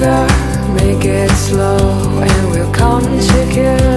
make it slow, and we'll come together.